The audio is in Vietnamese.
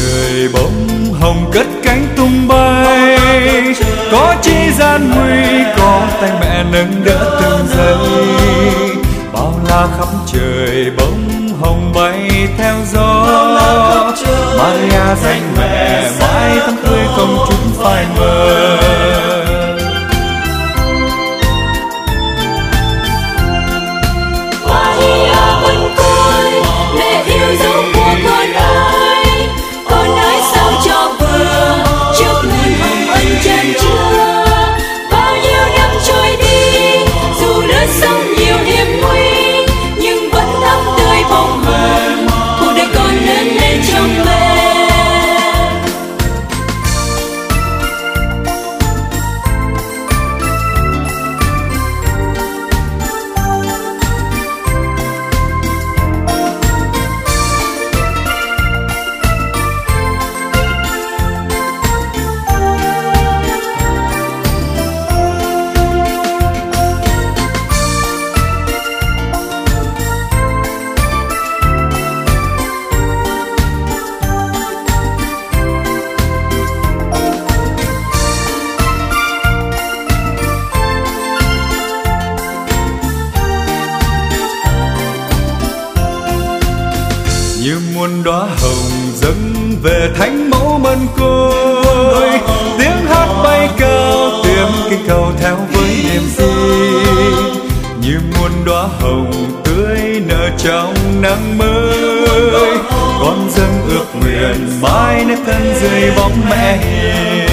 trời bông hồng cất cánh tung bay. Có chi gian nguy, có tay mẹ nâng đỡ từng giây. Bao la khắp trời bông hồng bay theo gió. Maria à, dành mẹ, mãi tháng tươi công chúng phai mờ. Đóa hồng dâng về thánh mẫu mân côi. Tiếng hát bay cao tiếng kinh cầu theo với niềm tin. như muôn đóa hồng tươi nở trong nắng mới con dâng ước nguyện mãi nơi thân dưới bóng mẹ hiền